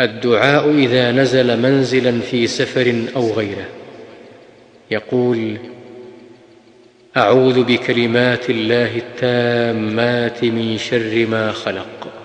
الدعاء إذا نزل منزلا في سفر أو غيره. يقول أعوذ بكلمات الله التامات من شر ما خلق.